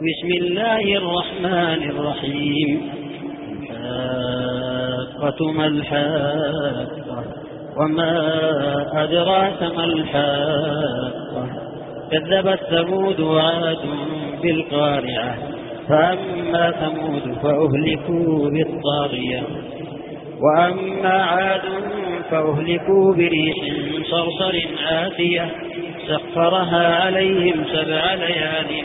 بسم الله الرحمن الرحيم. الحاقة ما الحاقة؟ وما أدراك ما الحاقة؟ كذبت ثمود وعاد بالقارعة. فأما ثمود فأهلكوا بالطاغية. وأما عاد فأهلكوا بريح صرصر عاتية سخرها عليهم سبع ليال.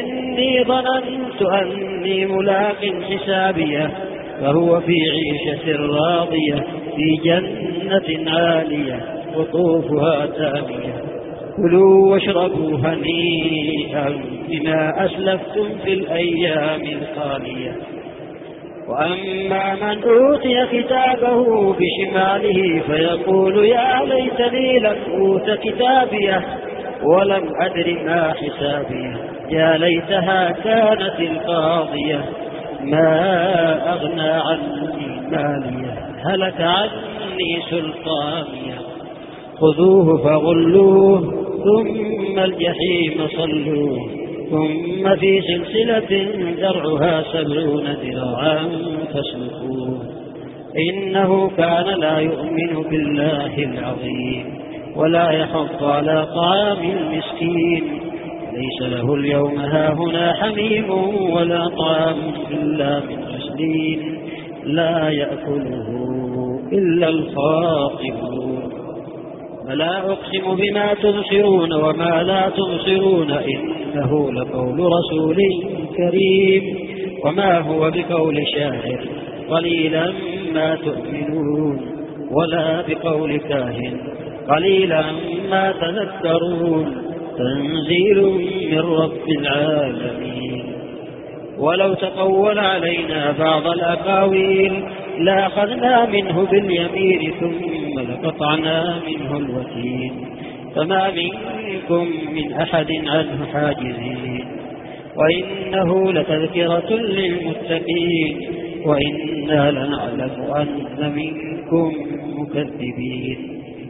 إني ظننت أني ملاق حسابية فهو في عيشة راضية في جنة عالية قطوفها تانية. كلوا واشربوا هنيئا بما أسلفتم في الأيام الخالية. وأما من أوتي كتابه بشماله فيقول يا ليتني لم أوت كتابيه ولم أدر ما حسابيه. يا ليتها كانت القاضية. ما أغنى عني مالية هلك عني سلطانية. خذوه فغلوه ثم الجحيم صلوه. ثم في سلسلة ذرعها سبعون ذراعا فاسلكوه إنه كان لا يؤمن بالله العظيم ولا يحض على طعام المسكين. له اليوم هاهنا حميم ولا طعام إلا من غسلين لا يأكله إلا الخاطئون. فلا أقسم بما تبصرون وما لا تبصرون إنه لقول رسول كريم. وما هو بقول شاعر قليلا ما تؤمنون ولا بقول كاهن قليلا ما تذكرون. تنزيل من رب العالمين. ولو تقول علينا بعض الأقاويل لأخذنا منه باليمين ثم لقطعنا منه الوتين. فما منكم من أحد عنه حاجزين. وإنه لتذكرة للمتقين. وإنا لنعلم أن منكم مكذبين.